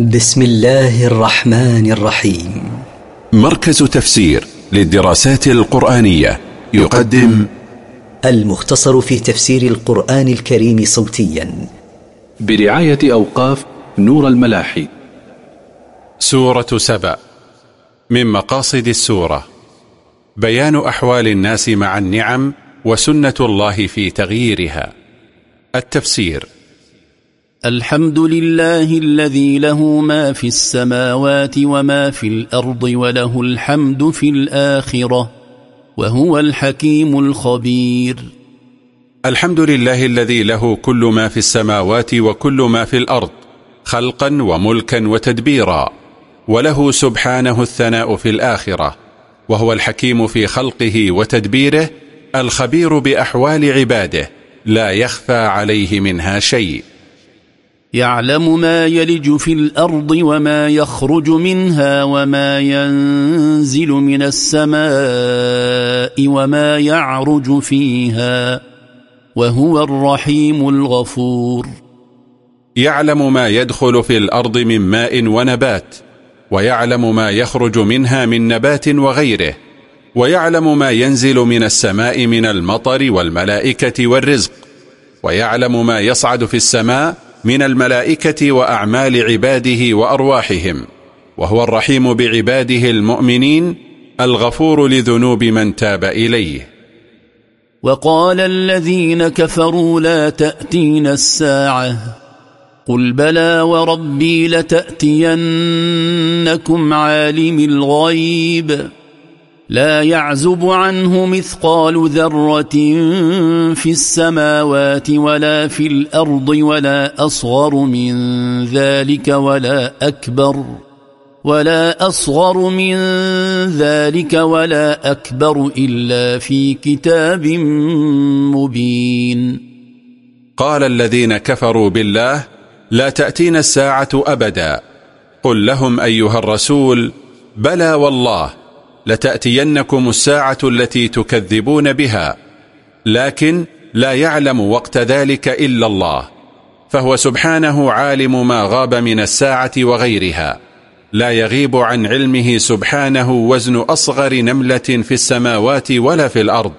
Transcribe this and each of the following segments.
بسم الله الرحمن الرحيم. مركز تفسير للدراسات القرآنية يقدم المختصر في تفسير القرآن الكريم صوتيا. برعاية أوقاف نور الملاحي. سورة سبأ. من مقاصد السورة. بيان أحوال الناس مع النعم وسنة الله في تغييرها. التفسير. الحمد لله الذي له ما في السماوات وما في الأرض وله الحمد في الآخرة وهو الحكيم الخبير. الحمد لله الذي له كل ما في السماوات وكل ما في الأرض خلقا وملكا وتدبيرا وله سبحانه الثناء في الآخرة وهو الحكيم في خلقه وتدبيره الخبير بأحوال عباده لا يخفى عليه منها شيء. يعلم ما يلج في الأرض وما يخرج منها وما ينزل من السماء وما يعرج فيها وهو الرحيم الغفور. يعلم ما يدخل في الأرض من ماء ونبات ويعلم ما يخرج منها من نبات وغيره ويعلم ما ينزل من السماء من المطر والملائكة والرزق ويعلم ما يصعد في السماء من الملائكة وأعمال عباده وأرواحهم وهو الرحيم بعباده المؤمنين الغفور لذنوب من تاب إليه. وقال الذين كفروا لا تأتين الساعة قل بلى وربي لتأتينكم عالم الغيب. لا يعزب عنه مثقال ذرة في السماوات ولا في الأرض ولا أصغر من ذلك ولا أكبر ولا أصغر من ذلك ولا أكبر إلا في كتاب مبين. قال الذين كفروا بالله لا تأتينا الساعة أبدا. قل لهم أيها الرسول بلى والله لتأتينكم الساعة التي تكذبون بها لكن لا يعلم وقت ذلك إلا الله فهو سبحانه عالم ما غاب من الساعة وغيرها لا يغيب عن علمه سبحانه وزن أصغر نملة في السماوات ولا في الأرض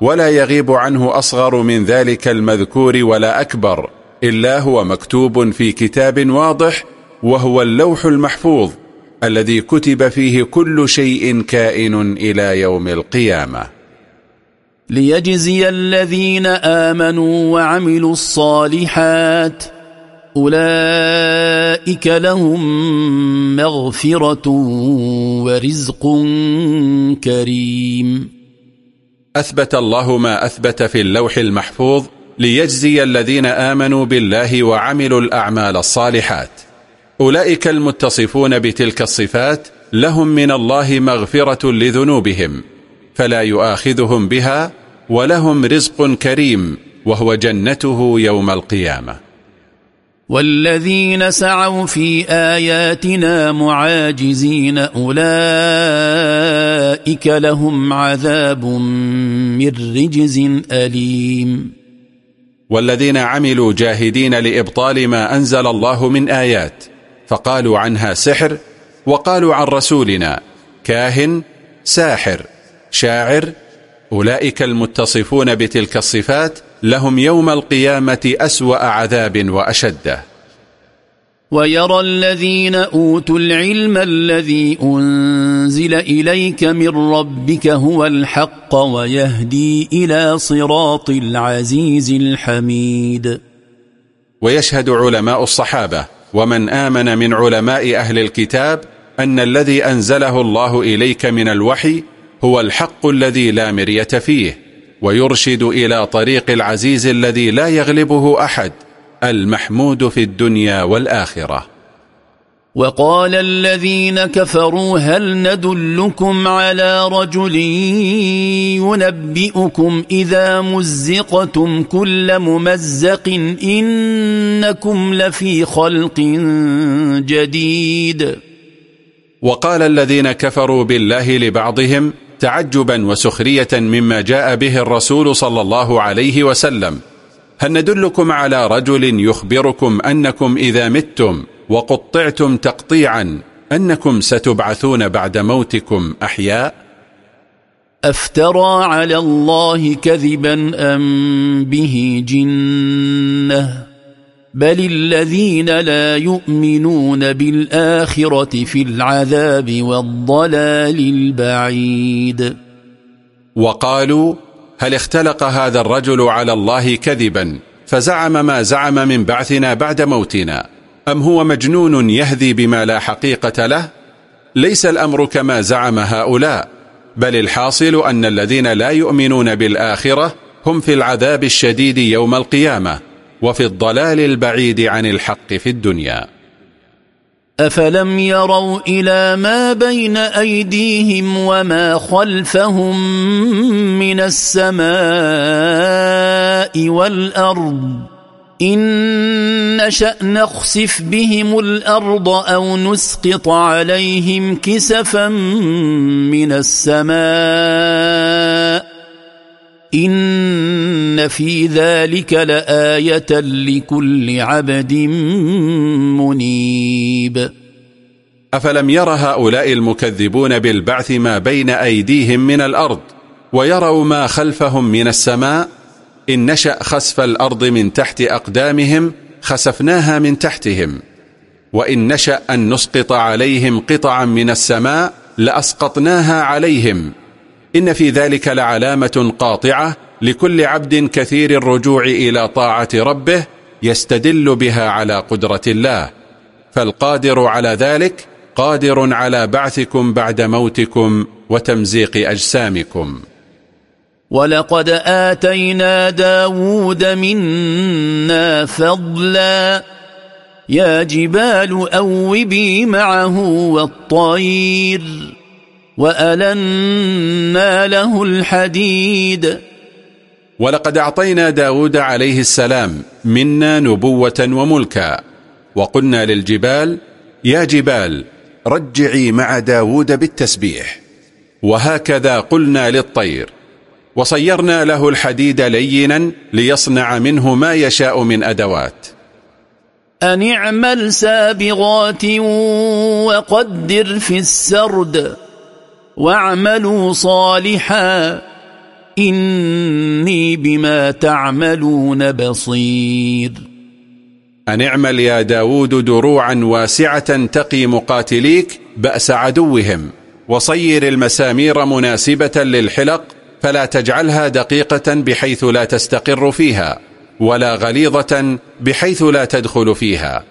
ولا يغيب عنه أصغر من ذلك المذكور ولا أكبر إلا هو مكتوب في كتاب واضح وهو اللوح المحفوظ الذي كتب فيه كل شيء كائن إلى يوم القيامة. ليجزي الذين آمنوا وعملوا الصالحات أولئك لهم مغفرة ورزق كريم. أثبت الله ما أثبت في اللوح المحفوظ ليجزي الذين آمنوا بالله وعملوا الأعمال الصالحات. أولئك المتصفون بتلك الصفات لهم من الله مغفرة لذنوبهم فلا يؤاخذهم بها ولهم رزق كريم وهو جنته يوم القيامة. والذين سعوا في آياتنا معاجزين أولئك لهم عذاب من رجز أليم. والذين عملوا جاهدين لإبطال ما أنزل الله من آيات فقالوا عنها سحر وقالوا عن رسولنا كاهن ساحر شاعر أولئك المتصفون بتلك الصفات لهم يوم القيامة أسوأ عذاب وأشده ويرى الذين أوتوا العلم الذي أنزل إليك من ربك هو الحق ويهدي إلى صراط العزيز الحميد. ويشهد علماء الصحابة ومن آمن من علماء أهل الكتاب أن الذي أنزله الله إليك من الوحي هو الحق الذي لا مرية فيه ويرشد إلى طريق العزيز الذي لا يغلبه أحد المحمود في الدنيا والآخرة. وقال الذين كفروا هل ندلكم على رجل ينبئكم إذا مزقتم كل ممزق إنكم لفي خلق جديد. وقال الذين كفروا بالله لبعضهم تعجبا وسخرية مما جاء به الرسول صلى الله عليه وسلم. هل ندلكم على رجل يخبركم أنكم إذا متم وقطعتم تقطيعا أنكم ستبعثون بعد موتكم أحياء؟ أفترى على الله كذبا أم به جنة؟ بل الذين لا يؤمنون بالآخرة في العذاب والضلال البعيد. وقالوا هل اختلق هذا الرجل على الله كذبا؟ فزعم ما زعم من بعثنا بعد موتنا. أم هو مجنون يهذي بما لا حقيقة له؟ ليس الأمر كما زعم هؤلاء بل الحاصل أن الذين لا يؤمنون بالآخرة هم في العذاب الشديد يوم القيامة وفي الضلال البعيد عن الحق في الدنيا. أفلم يروا إلى ما بين أيديهم وما خلفهم من السماء والأرض؟ إن نشأ نخسف بهم الأرض أو نسقط عليهم كسفا من السماء إن في ذلك لآية لكل عبد منيب. أفلم ير هؤلاء المكذبون بالبعث ما بين أيديهم من الأرض ويروا ما خلفهم من السماء؟ إن نشأ خسف الأرض من تحت أقدامهم خسفناها من تحتهم. وإن نشأ أن نسقط عليهم قطعا من السماء لأسقطناها عليهم. إن في ذلك لعلامة قاطعة لكل عبد كثير الرجوع إلى طاعة ربه يستدل بها على قدرة الله. فالقادر على ذلك قادر على بعثكم بعد موتكم وتمزيق أجسامكم. ولقد آتينا داود منا فضلا يا جبال أوبي معه والطير وألنا له الحديد ولقد أعطينا داود عليه السلام منا نبوة وملكا وقلنا للجبال يا جبال رجعي مع داود بالتسبيح وهكذا قلنا للطير وصيرنا له الحديد لينا ليصنع منه ما يشاء من أدوات. أن اعمل سابغات وقدر في السرد واعملوا صالحا إني بما تعملون بصير. أن اعمل يا داود دروعا واسعة تقي مقاتليك بأس عدوهم وصير المسامير مناسبة للحلق فلا تجعلها دقيقة بحيث لا تستقر فيها ولا غليظة بحيث لا تدخل فيها.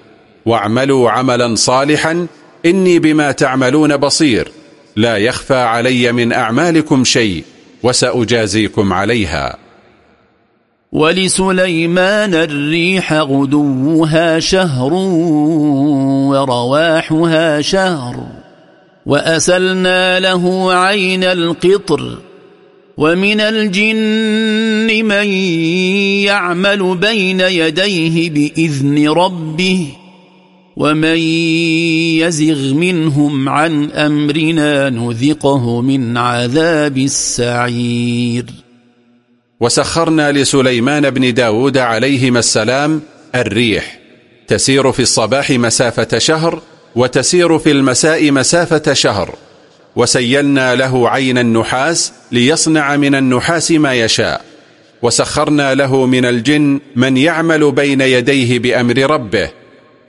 واعملوا عملا صالحا إني بما تعملون بصير. لا يخفى علي من أعمالكم شيء وسأجازيكم عليها. ولسليمان الريح غدوها شهر ورواحها شهر وأسلنا له عين القطر ومن الجن من يعمل بين يديه بإذن ربه ومن يزغ منهم عن أمرنا نذقه من عذاب السعير. وسخرنا لسليمان بن داود عليهما السلام الريح. تسير في الصباح مسافة شهر وتسير في المساء مسافة شهر. وسيلنا له عين النحاس ليصنع من النحاس ما يشاء. وسخرنا له من الجن من يعمل بين يديه بأمر ربه.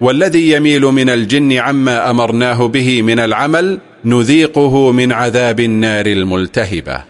والذي يميل من الجن عما أمرناه به من العمل نذيقه من عذاب النار الملتهبة.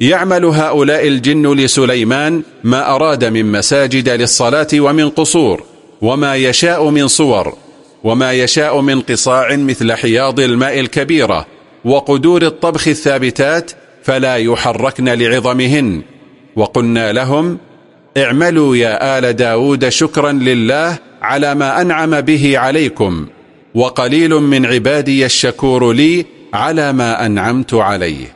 يعمل هؤلاء الجن لسليمان ما أراد من مساجد للصلاة ومن قصور وما يشاء من صور وما يشاء من قصاع مثل حياض الماء الكبيرة وقدور الطبخ الثابتات فلا يحركن لعظمهن. وقلنا لهم اعملوا يا آل داود شكرا لله على ما أنعم به عليكم وقليل من عبادي الشكور لي على ما أنعمت عليه.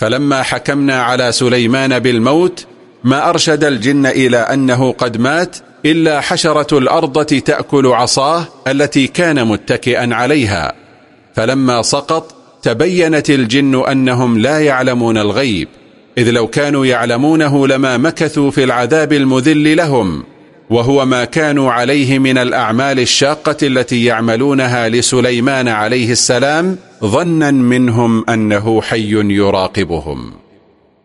فلما حكمنا على سليمان بالموت ما أرشد الجن إلى أنه قد مات إلا حشرة الأرض تأكل عصاه التي كان متكئا عليها. فلما سقط تبينت الجن أنهم لا يعلمون الغيب إذ لو كانوا يعلمونه لما مكثوا في العذاب المذل لهم. وهو ما كانوا عليه من الأعمال الشاقة التي يعملونها لسليمان عليه السلام ظنا منهم أنه حي يراقبهم.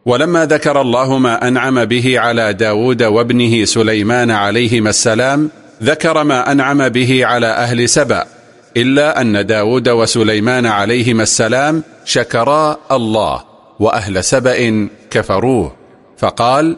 ولما ذكر الله ما أنعم به على داود وابنه سليمان عليهما السلام ذكر ما أنعم به على أهل سبأ إلا أن داود وسليمان عليهما السلام شكرا الله وأهل سبأ كفروه. فقال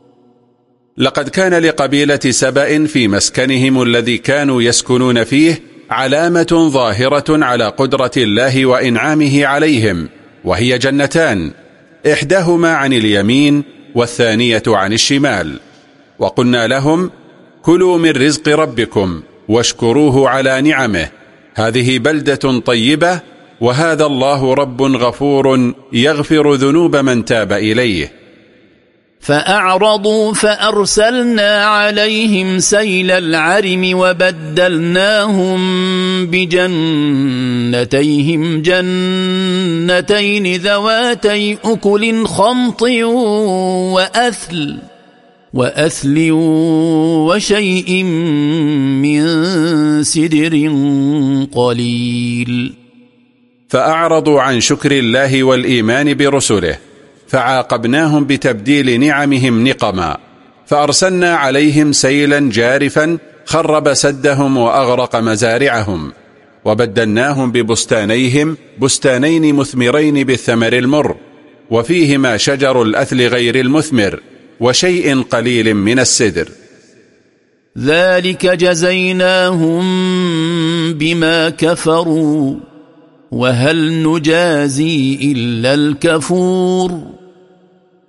لقد كان لقبيلة سبأ في مسكنهم الذي كانوا يسكنون فيه علامة ظاهرة على قدرة الله وإنعامه عليهم وهي جنتان إحداهما عن اليمين والثانية عن الشمال. وقلنا لهم كلوا من رزق ربكم واشكروه على نعمه هذه بلدة طيبة وهذا الله رب غفور يغفر ذنوب من تاب إليه. فأعرضوا فأرسلنا عليهم سيل العرم وبدلناهم بجنتيهم جنتين ذواتي أكل خمط وأثل وأثل وشيء من سدر قليل. فأعرضوا عن شكر الله والإيمان برسله. فعاقبناهم بتبديل نعمهم نقما فأرسلنا عليهم سيلا جارفا خرب سدهم وأغرق مزارعهم وبدلناهم ببستانيهم بستانين مثمرين بالثمر المر وفيهما شجر الأثل غير المثمر وشيء قليل من السدر. ذلك جزيناهم بما كفروا وهل نجازي إلا الكفور؟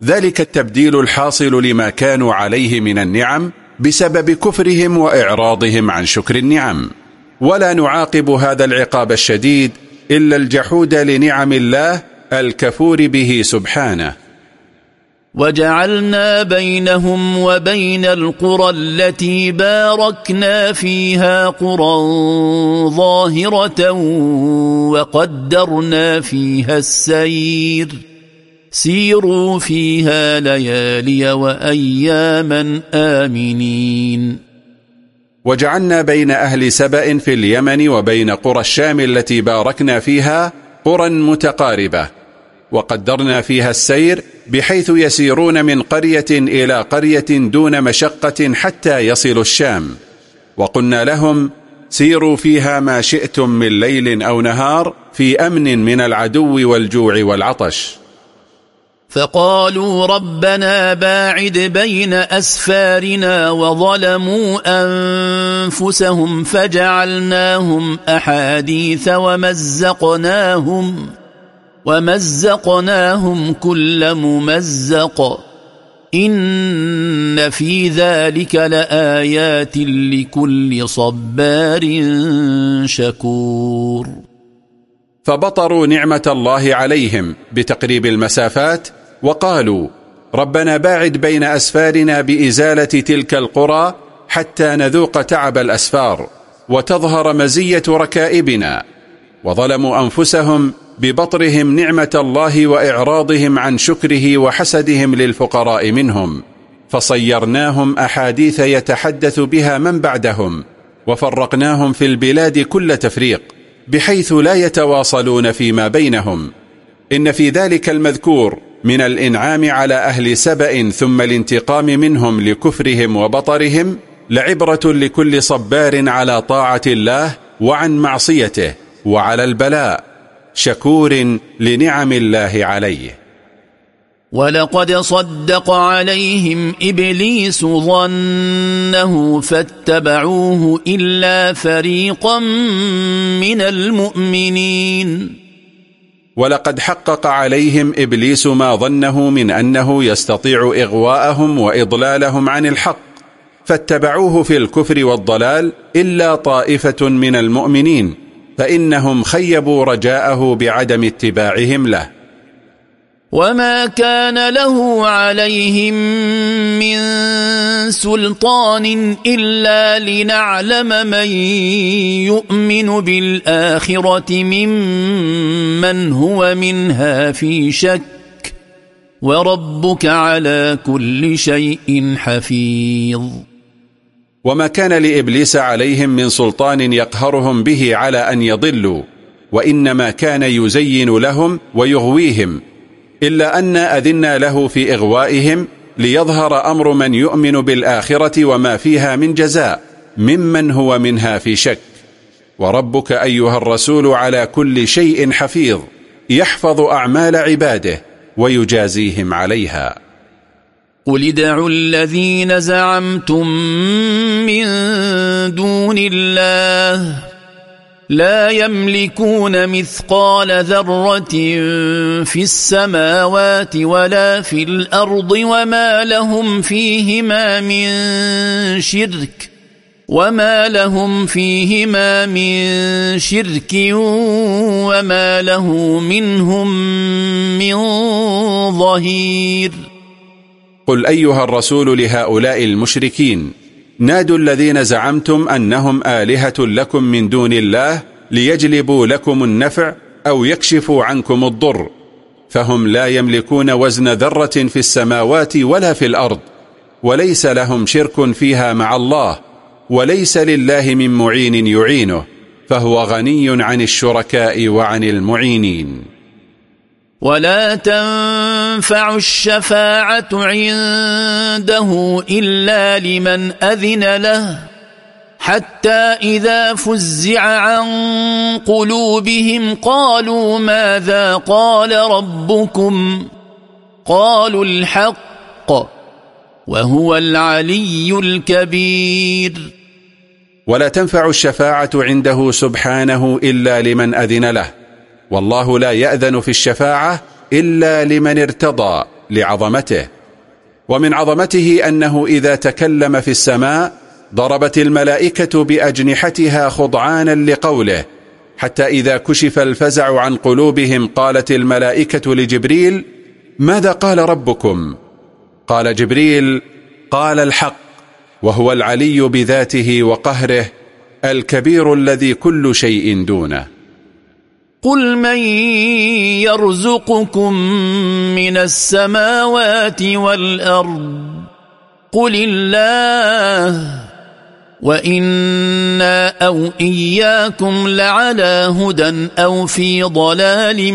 ذلك التبديل الحاصل لما كانوا عليه من النعم بسبب كفرهم وإعراضهم عن شكر النعم. ولا نعاقب هذا العقاب الشديد إلا الجحود لنعم الله الكفور به سبحانه. وجعلنا بينهم وبين القرى التي باركنا فيها قرى ظاهرة وقدرنا فيها السير. سيروا فيها ليالي وأياما آمنين. وجعلنا بين أهل سبأ في اليمن وبين قرى الشام التي باركنا فيها قرى متقاربة وقدرنا فيها السير بحيث يسيرون من قرية إلى قرية دون مشقة حتى يصلوا الشام. وقلنا لهم سيروا فيها ما شئتم من ليل أو نهار في أمن من العدو والجوع والعطش. فقالوا ربنا باعد بين أسفارنا وظلموا أنفسهم فجعلناهم أحاديث ومزقناهم ومزقناهم كل ممزق إن في ذلك لآيات لكل صبار شكور. فبطروا نعمة الله عليهم بتقريب المسافات وقالوا ربنا باعد بين أسفارنا بإزالة تلك القرى حتى نذوق تعب الأسفار وتظهر مزية ركائبنا وظلموا أنفسهم ببطرهم نعمة الله وإعراضهم عن شكره وحسدهم للفقراء منهم فصيرناهم أحاديث يتحدث بها من بعدهم وفرقناهم في البلاد كل تفريق بحيث لا يتواصلون فيما بينهم. إن في ذلك المذكور من الإنعام على أهل سبأ ثم الانتقام منهم لكفرهم وبطرهم لعبرة لكل صبار على طاعة الله وعن معصيته وعلى البلاء شكور لنعم الله عليه. ولقد صدق عليهم إبليس ظنه فاتبعوه إلا فريقا من المؤمنين. ولقد حقق عليهم إبليس ما ظنه من أنه يستطيع إغواءهم وإضلالهم عن الحق فاتبعوه في الكفر والضلال إلا طائفة من المؤمنين فإنهم خيبوا رجاءه بعدم اتباعهم له. وما كان له عليهم من سلطان إلا لنعلم من يؤمن بالآخرة ممن هو منها في شك وربك على كل شيء حفيظ. وما كان لإبليس عليهم من سلطان يقهرهم به على أن يضلوا وإنما كان يزين لهم ويغويهم إلا أن أذنا له في إغوائهم ليظهر أمر من يؤمن بالآخرة وما فيها من جزاء ممن هو منها في شك. وربك أيها الرسول على كل شيء حفيظ يحفظ أعمال عباده ويجازيهم عليها. قل ادعوا الذين زعمتم من دون الله لا يملكون مثقال ذرة في السماوات ولا في الأرض وما لهم فيهما من شرك وما لهم فيهما من شرك وما له منهم من ظهير. قل أيها الرسول لهؤلاء المشركين نادوا الذين زعمتم أنهم آلهة لكم من دون الله ليجلبوا لكم النفع أو يكشفوا عنكم الضر. فهم لا يملكون وزن ذرة في السماوات ولا في الأرض وليس لهم شرك فيها مع الله وليس لله من معين يعينه فهو غني عن الشركاء وعن المعينين. ولا تنفع الشفاعة عنده إلا لمن أذن له حتى إذا فزع عن قلوبهم قالوا ماذا قال ربكم؟ قالوا الحق وهو العلي الكبير. ولا تنفع الشفاعة عنده سبحانه إلا لمن أذن له. والله لا يأذن في الشفاعة إلا لمن ارتضى لعظمته ومن عظمته أنه إذا تكلم في السماء ضربت الملائكة بأجنحتها خضعانا لقوله حتى إذا كشف الفزع عن قلوبهم قالت الملائكة لجبريل ماذا قال ربكم؟ قال جبريل قال الحق وهو العلي بذاته وقهره الكبير الذي كل شيء دونه قل من يرزقكم من السماوات والأرض قل الله وإنا أو إياكم لعلى هدى أو في ضلال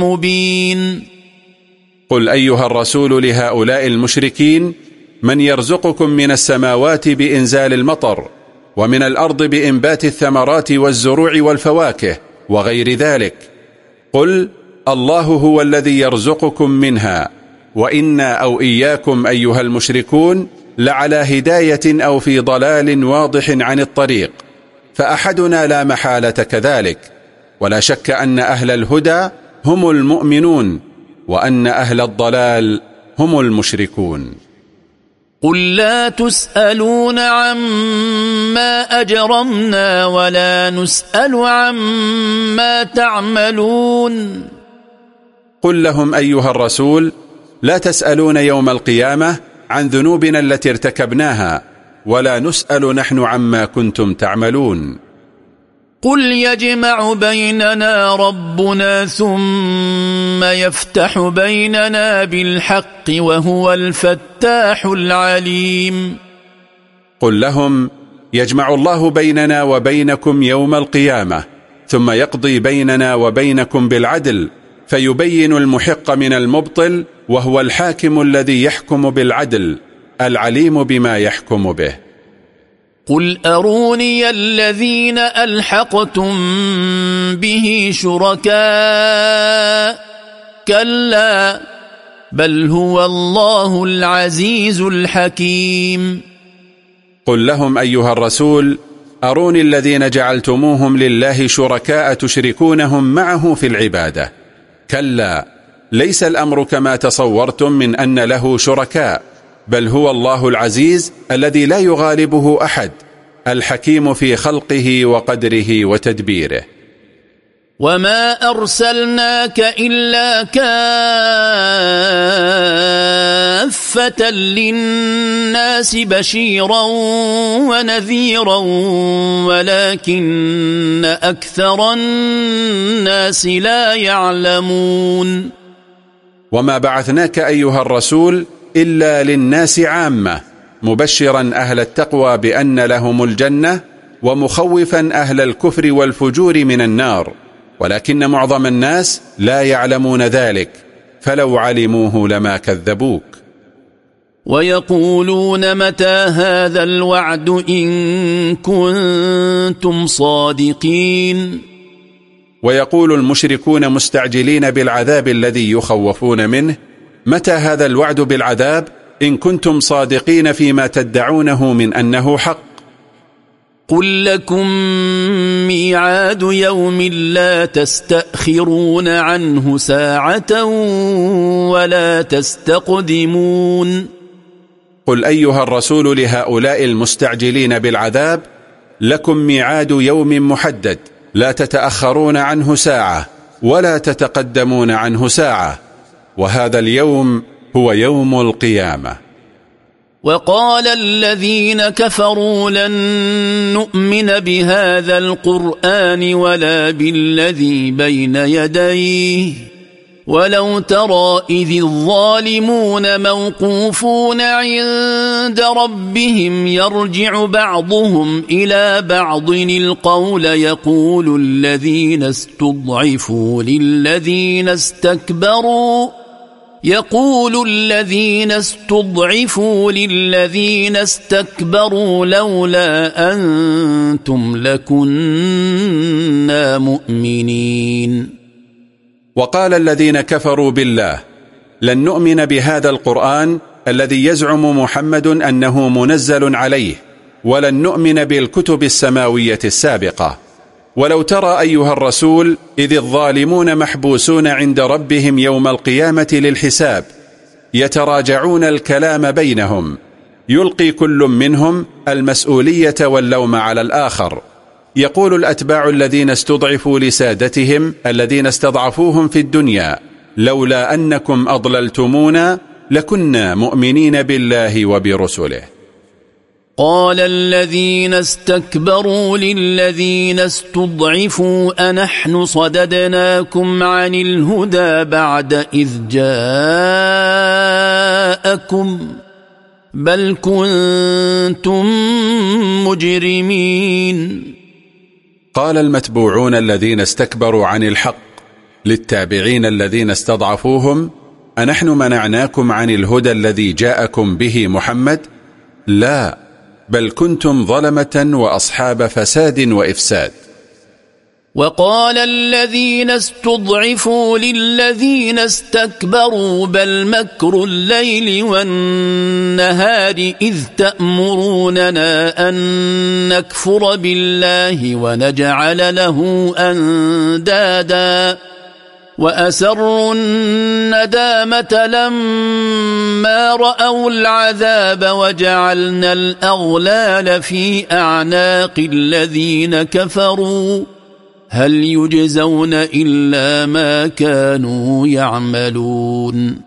مبين قل أيها الرسول لهؤلاء المشركين من يرزقكم من السماوات بإنزال المطر ومن الأرض بإنبات الثمرات والزروع والفواكه وغير ذلك. قل الله هو الذي يرزقكم منها وإنا أو إياكم أيها المشركون لعلى هداية أو في ضلال واضح عن الطريق. فأحدنا لا محالة كذلك. ولا شك أن أهل الهدى هم المؤمنون وأن أهل الضلال هم المشركون. قل لا تسألون عما أجرمنا ولا نسأل عما تعملون. قل لهم أيها الرسول لا تسألون يوم القيامة عن ذنوبنا التي ارتكبناها ولا نسأل نحن عما كنتم تعملون. قل يجمع بيننا ربنا ثم يفتح بيننا بالحق وهو الفتاح العليم قل لهم يجمع الله بيننا وبينكم يوم القيامة ثم يقضي بيننا وبينكم بالعدل فيبين المحق من المبطل وهو الحاكم الذي يحكم بالعدل العليم بما يحكم به. قل أروني الذين ألحقتم به شركاء كلا بل هو الله العزيز الحكيم قل لهم أيها الرسول أروني الذين جعلتموهم لله شركاء تشركونهم معه في العبادة. كلا ليس الأمر كما تصورتم من أن له شركاء. بل هو الله العزيز الذي لا يغالبه أحد الحكيم في خلقه وقدره وتدبيره. وما أرسلناك إلا كافة للناس بشيرا ونذيرا ولكن أكثر الناس لا يعلمون. وما بعثناك أيها الرسول إلا للناس عامة مبشرا أهل التقوى بأن لهم الجنة ومخوفا أهل الكفر والفجور من النار. ولكن معظم الناس لا يعلمون ذلك فلو علموه لما كذبوك. ويقولون متى هذا الوعد إن كنتم صادقين؟ ويقول المشركون مستعجلين بالعذاب الذي يخوفون منه متى هذا الوعد بالعذاب إن كنتم صادقين فيما تدعونه من أنه حق؟ قل لكم ميعاد يوم لا تستأخرون عنه ساعة ولا تستقدمون. قل أيها الرسول لهؤلاء المستعجلين بالعذاب لكم ميعاد يوم محدد لا تتأخرون عنه ساعة ولا تتقدمون عنه ساعة. وهذا اليوم هو يوم القيامة. وقال الذين كفروا لن نؤمن بهذا القرآن ولا بالذي بين يديه. ولو ترى إذ الظالمون موقوفون عند ربهم يرجع بعضهم إلى بعض القول يقول الذين استضعفوا للذين استكبروا. يقول الذين استضعفوا للذين استكبروا لولا أنتم لكنا مؤمنين. وقال الذين كفروا بالله لن نؤمن بهذا القرآن الذي يزعم محمد أنه منزل عليه ولن نؤمن بالكتب السماوية السابقة. ولو ترى أيها الرسول إذ الظالمون محبوسون عند ربهم يوم القيامة للحساب يتراجعون الكلام بينهم يلقي كل منهم المسؤولية واللوم على الآخر. يقول الأتباع الذين استضعفوا لسادتهم الذين استضعفوهم في الدنيا لولا أنكم أضللتمونا لكنا مؤمنين بالله وبرسله. قال الذين استكبروا للذين استضعفوا أنحن صددناكم عن الهدى بعد إذ جاءكم بل كنتم مجرمين. قال المتبوعون الذين استكبروا عن الحق للتابعين الذين استضعفوهم أنحن منعناكم عن الهدى الذي جاءكم به محمد؟ لا بل كنتم ظلمة وأصحاب فساد وإفساد. وقال الذين استضعفوا للذين استكبروا بل مكر الليل والنهار إذ تأمروننا أن نكفر بالله ونجعل له أندادا. وأسروا الندامة لما رأوا العذاب وجعلنا الأغلال في أعناق الذين كفروا. هل يجزون إلا ما كانوا يعملون؟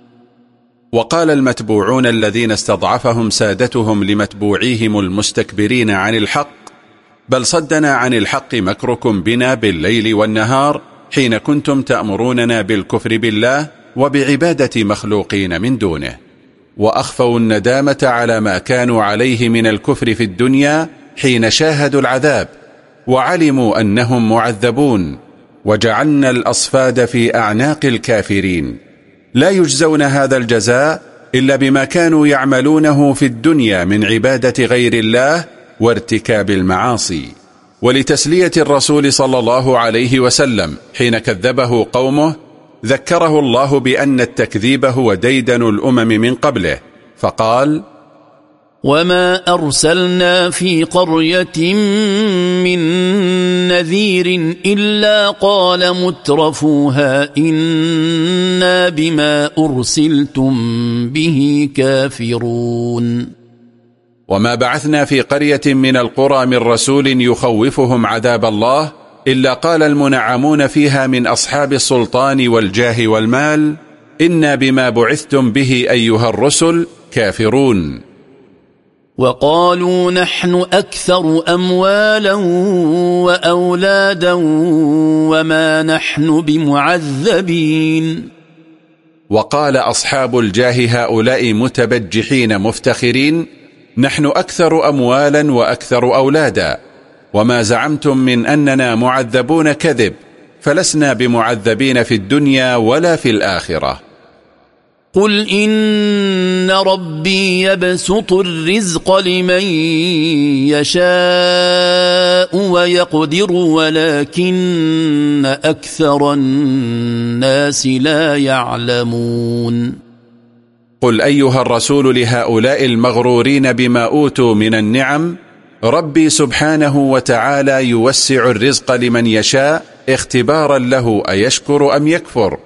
وقال المتبوعون الذين استضعفهم سادتهم لمتبوعيهم المستكبرين عن الحق بل صدنا عن الحق مكركم بنا بالليل والنهار حين كنتم تأمروننا بالكفر بالله وبعبادة مخلوقين من دونه. وأخفوا الندامة على ما كانوا عليه من الكفر في الدنيا حين شاهدوا العذاب وعلموا أنهم معذبون. وجعلنا الأصفاد في أعناق الكافرين. لا يجزون هذا الجزاء إلا بما كانوا يعملونه في الدنيا من عبادة غير الله وارتكاب المعاصي. ولتسلية الرسول صلى الله عليه وسلم حين كذبه قومه ذكره الله بأن التكذيب هو ديدن الأمم من قبله فقال وما أرسلنا في قرية من نذير إلا قال مترفوها إنا بما أرسلتم به كافرون وما بعثنا في قرية من القرى من رسول يخوفهم عذاب الله إلا قال المنعمون فيها من أصحاب السلطان والجاه والمال إنا بما بعثتم به أيها الرسل كافرون. وقالوا نحن أكثر أموالا وأولادا وما نحن بمعذبين. وقال أصحاب الجاه هؤلاء متبجحين مفتخرين نحن أكثر أموالا وأكثر أولادا. وما زعمتم من أننا معذبون كذب فلسنا بمعذبين في الدنيا ولا في الآخرة. قل إن ربي يبسط الرزق لمن يشاء ويقدر ولكن أكثر الناس لا يعلمون. قل أيها الرسول لهؤلاء المغرورين بما أوتوا من النعم ربي سبحانه وتعالى يوسع الرزق لمن يشاء اختبارا له أيشكر أم يكفر؟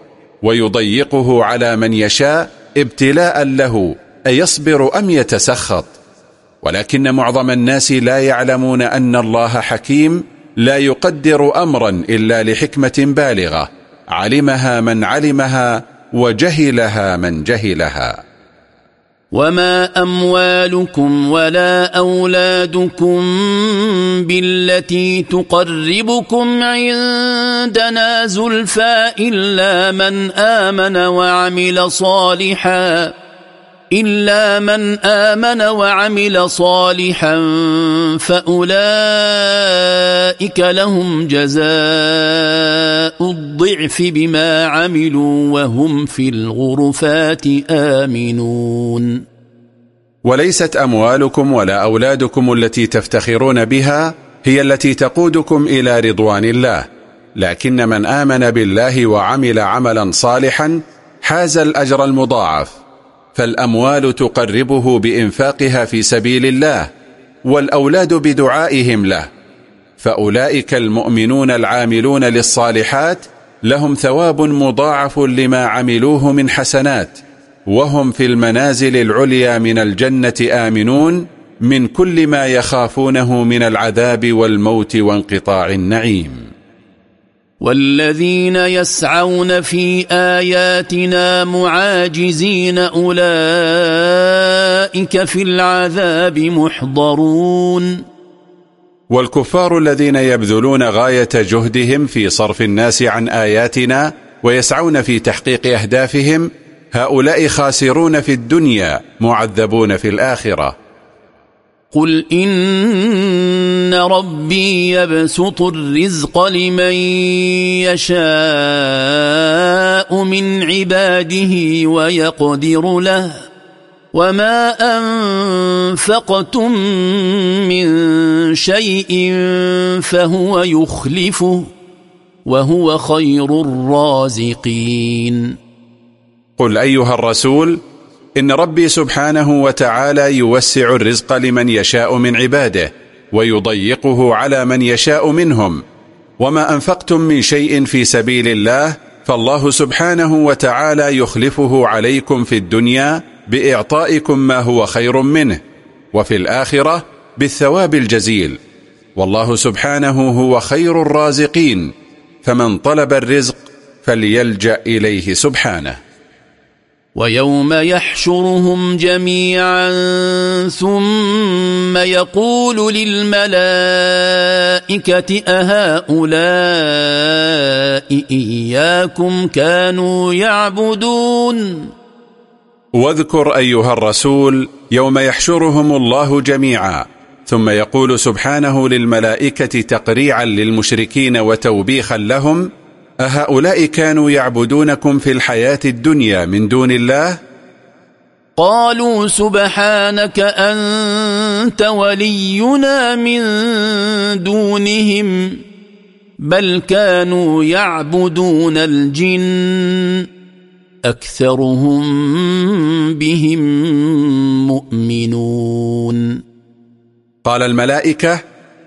ويضيقه على من يشاء ابتلاء له أيصبر أم يتسخط؟ ولكن معظم الناس لا يعلمون أن الله حكيم لا يقدر أمرا إلا لحكمة بالغة علمها من علمها وجهلها من جهلها. وما اموالكم ولا اولادكم بالتي تقربكم عندنا زلفى الا من امن وعمل صالحا إلا من آمن وعمل صالحا فأولئك لهم جزاء الضعف بما عملوا وهم في الغرفات آمنون. وليست أموالكم ولا أولادكم التي تفتخرون بها هي التي تقودكم إلى رضوان الله. لكن من آمن بالله وعمل عملا صالحا حاز الأجر المضاعف. فالأموال تقربه بإنفاقها في سبيل الله والأولاد بدعائهم له. فأولئك المؤمنون العاملون للصالحات لهم ثواب مضاعف لما عملوه من حسنات وهم في المنازل العليا من الجنة آمنون من كل ما يخافونه من العذاب والموت وانقطاع النعيم. والذين يسعون في آياتنا معاجزين أولئك في العذاب محضرون. والكفار الذين يبذلون غاية جهدهم في صرف الناس عن آياتنا ويسعون في تحقيق أهدافهم هؤلاء خاسرون في الدنيا معذبون في الآخرة. قل إن ربي يبسط الرزق لمن يشاء من عباده ويقدر له وما أنفقتم من شيء فهو يخلفه وهو خير الرازقين. قل أيها الرسول إن ربي سبحانه وتعالى يوسع الرزق لمن يشاء من عباده ويضيقه على من يشاء منهم. وما أنفقتم من شيء في سبيل الله فالله سبحانه وتعالى يخلفه عليكم في الدنيا بإعطائكم ما هو خير منه وفي الآخرة بالثواب الجزيل. والله سبحانه هو خير الرازقين فمن طلب الرزق فليلجأ إليه سبحانه. ويوم يحشرهم جميعا ثم يقول للملائكة أهؤلاء إياكم كانوا يعبدون؟ واذكر أيها الرسول يوم يحشرهم الله جميعا ثم يقول سبحانه للملائكة تقريعا للمشركين وتوبيخا لهم أهؤلاء كانوا يعبدونكم في الحياة الدنيا من دون الله؟ قالوا سبحانك أنت ولينا من دونهم بل كانوا يعبدون الجن أكثرهم بهم مؤمنون قال الملائكة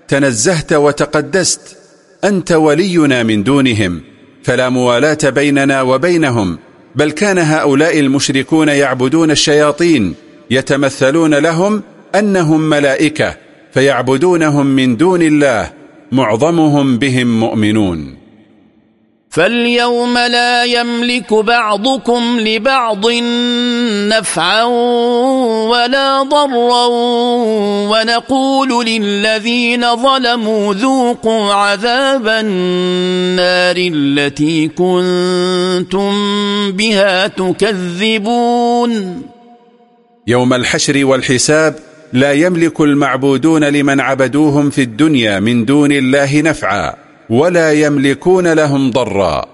تنزهت وتقدست أنت ولينا من دونهم فلا موالاة بيننا وبينهم بل كان هؤلاء المشركون يعبدون الشياطين يتمثلون لهم أنهم ملائكة فيعبدونهم من دون الله معظمهم بهم مؤمنون. فاليوم لا يملك بعضكم لبعض نفعا ولا ضرا ونقول للذين ظلموا ذوقوا عذاب النار التي كنتم بها تكذبون. يوم الحشر والحساب لا يملك المعبودون لمن عبدوهم في الدنيا من دون الله نفعا. ولا يملكون لهم ضرا.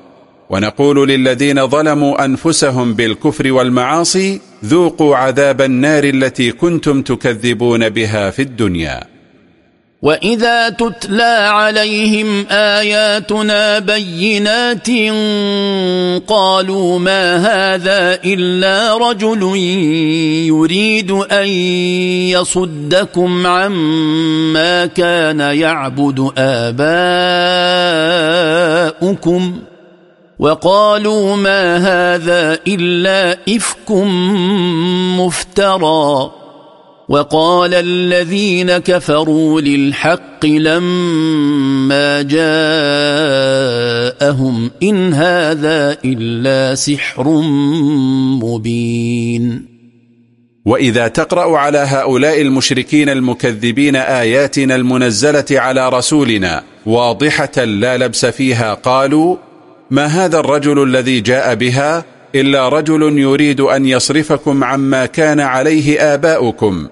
ونقول للذين ظلموا أنفسهم بالكفر والمعاصي ذوقوا عذاب النار التي كنتم تكذبون بها في الدنيا. وإذا تتلى عليهم آياتنا بينات قالوا ما هذا إلا رجل يريد أن يصدكم عما كان يعبد آباؤكم وقالوا ما هذا إلا إفك مفترى وقال الذين كفروا للحق لما جاءهم إن هذا إلا سحر مبين. وإذا تقرأ على هؤلاء المشركين المكذبين آياتنا المنزلة على رسولنا واضحة لا لبس فيها قالوا ما هذا الرجل الذي جاء بها؟ إلا رجل يريد أن يصرفكم عما كان عليه آباؤكم.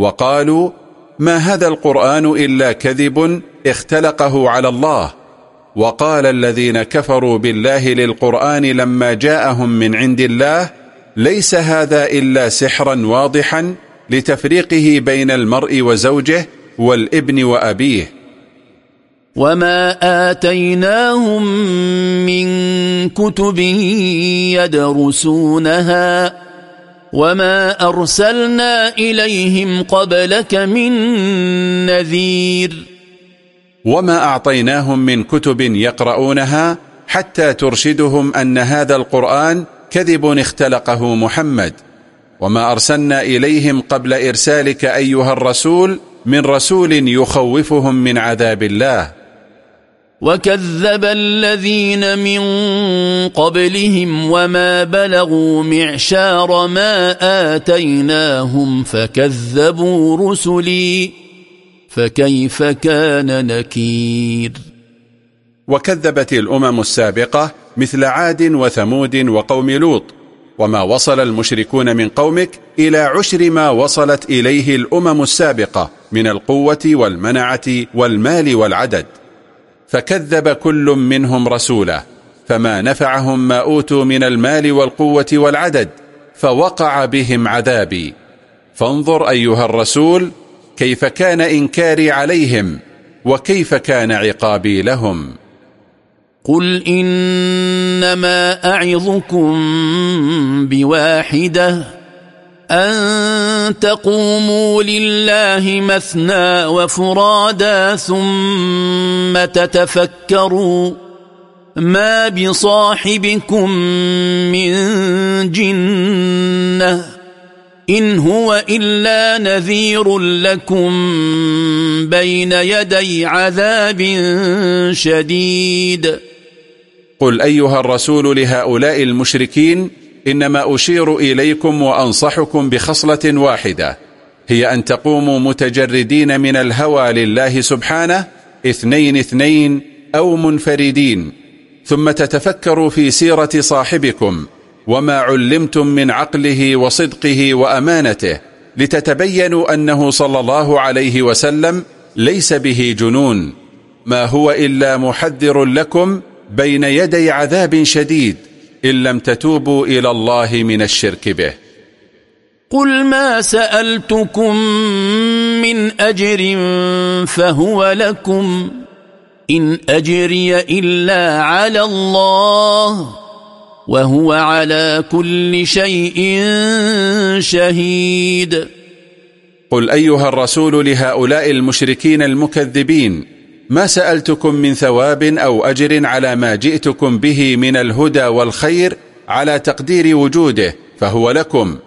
وقالوا ما هذا القرآن إلا كذب اختلقه على الله؟ وقال الذين كفروا بالله للقرآن لما جاءهم من عند الله ليس هذا إلا سحرا واضحا لتفريقه بين المرء وزوجه والابن وأبيه. وما آتيناهم من كتب يدرسونها وما أرسلنا إليهم قبلك من نذير وما أعطيناهم من كتب يقرؤونها حتى ترشدهم أن هذا القرآن كذب اختلقه محمد وما أرسلنا إليهم قبل إرسالك أيها الرسول من رسول يخوفهم من عذاب الله وكذب الذين من قبلهم وما بلغوا معشار ما آتيناهم فكذبوا رسلي فكيف كان نكير وكذبت الأمم السابقة مثل عاد وثمود وقوم لوط وما وصل المشركون من قومك إلى عشر ما وصلت إليه الأمم السابقة من القوة والمنعة والمال والعدد فكذب كل منهم رسوله فما نفعهم ما أوتوا من المال والقوة والعدد فوقع بهم عذابي. فانظر أيها الرسول كيف كان إنكاري عليهم وكيف كان عقابي لهم. قل إنما أعظكم بواحدة أن تقوموا لله مثنى وفرادا ثم تتفكروا ما بصاحبكم من جنة إن هو إلا نذير لكم بين يدي عذاب شديد. قل أيها الرسول لهؤلاء المشركين إنما أشير إليكم وأنصحكم بخصلة واحدة هي أن تقوموا متجردين من الهوى لله سبحانه اثنين اثنين أو منفردين ثم تتفكروا في سيرة صاحبكم وما علمتم من عقله وصدقه وأمانته لتتبينوا أنه صلى الله عليه وسلم ليس به جنون ما هو إلا محذر لكم بين يدي عذاب شديد. إن لم تتوبوا إلى الله من الشرك به. قل ما سألتكم من أجر فهو لكم. إن أجري إلا على الله وهو على كل شيء شهيد. قل أيها الرسول لهؤلاء المشركين المكذبين ما سألتكم من ثواب أو أجر على ما جئتكم به من الهدى والخير على تقدير وجوده فهو لكم.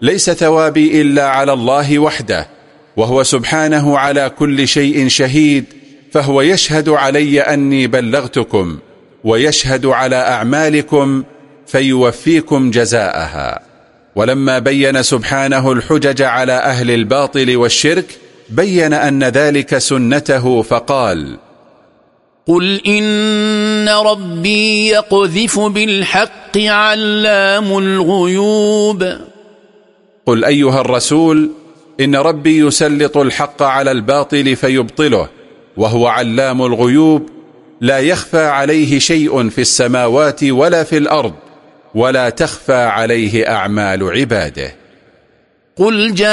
ليس ثوابي إلا على الله وحده وهو سبحانه على كل شيء شهيد فهو يشهد علي أني بلغتكم ويشهد على أعمالكم فيوفيكم جزاءها. ولما بين سبحانه الحجج على أهل الباطل والشرك بين أن ذلك سنته فقال قل إن ربي يقذف بالحق علام الغيوب. قل أيها الرسول إن ربي يسلط الحق على الباطل فيبطله وهو علام الغيوب لا يخفى عليه شيء في السماوات ولا في الأرض ولا تخفى عليه أعمال عباده. قل جاء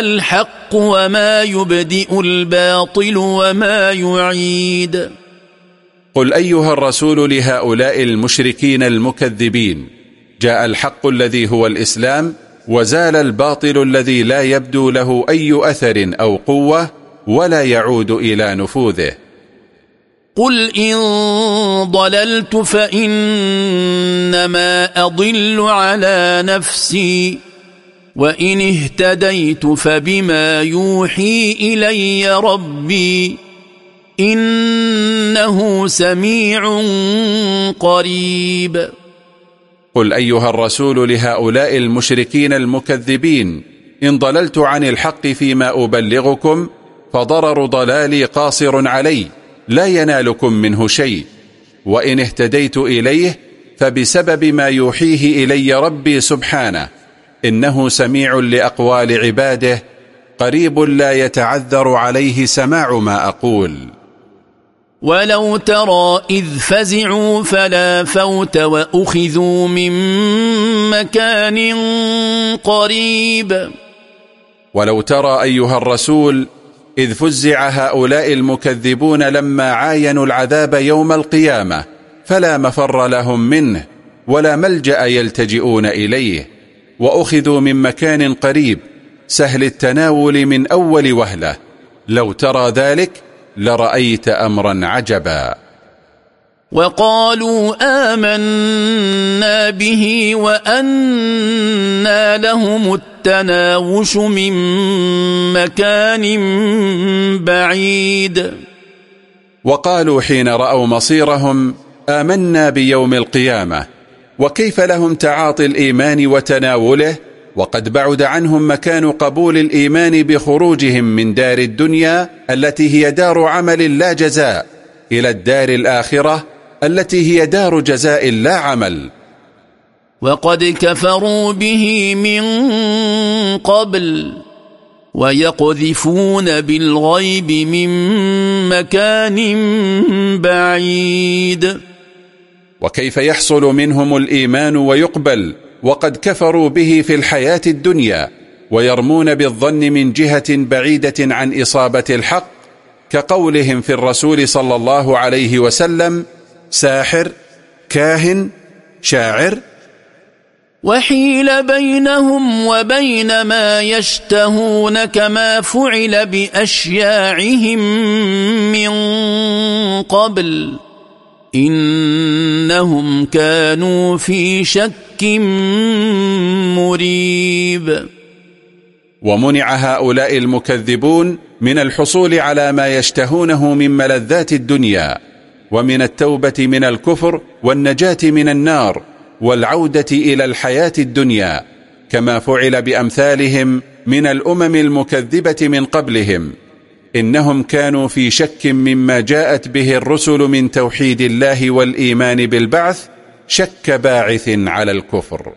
الحق وما يبدئ الباطل وما يعيد. قل أيها الرسول لهؤلاء المشركين المكذبين جاء الحق الذي هو الإسلام وزال الباطل الذي لا يبدو له أي أثر أو قوة ولا يعود إلى نفوذه. قل إن ضللت فإنما أضل على نفسي وإن اهتديت فبما يوحي إلي ربي إنه سميع قريب. قل أيها الرسول لهؤلاء المشركين المكذبين إن ضللت عن الحق فيما أبلغكم فضرر ضلالي قاصر علي. لا ينالكم منه شيء. وإن اهتديت إليه فبسبب ما يوحيه إلي ربي سبحانه. إنه سميع لأقوال عباده. قريب لا يتعذر عليه سماع ما أقول. ولو ترى إذ فزعوا فلا فوت وأخذوا من مكان قريب. ولو ترى أيها الرسول إذ فزع هؤلاء المكذبون لما عاينوا العذاب يوم القيامة فلا مفر لهم منه ولا ملجأ يلتجئون إليه وأخذوا من مكان قريب سهل التناول من أول وهلة لو ترى ذلك لرأيت أمرا عجبا. وقالوا آمنا به وأنا لهم التناوش من مكان بعيد. وقالوا حين رأوا مصيرهم آمنا بيوم القيامة وكيف لهم تعاطي الإيمان وتناوله؟ وقد بعد عنهم مكان قبول الإيمان بخروجهم من دار الدنيا التي هي دار عمل لا جزاء إلى الدار الآخرة التي هي دار جزاء لا عمل. وقد كفروا به من قبل ويقذفون بالغيب من مكان بعيد. وكيف يحصل منهم الإيمان ويقبل؟ وقد كفروا به في الحياة الدنيا ويرمون بالظن من جهة بعيدة عن إصابة الحق كقولهم في الرسول صلى الله عليه وسلم ساحر كاهن شاعر. وحيل بينهم وبين ما يشتهون كما فعل بأشياعهم من قبل. إنهم كانوا في شك مريب. ومنع هؤلاء المكذبون من الحصول على ما يشتهونه من ملذات الدنيا. ومن التوبة من الكفر والنجاة من النار والعودة إلى الحياة الدنيا كما فعل بأمثالهم من الأمم المكذبة من قبلهم. إنهم كانوا في شك مما جاءت به الرسل من توحيد الله والإيمان بالبعث شك باعث على الكفر.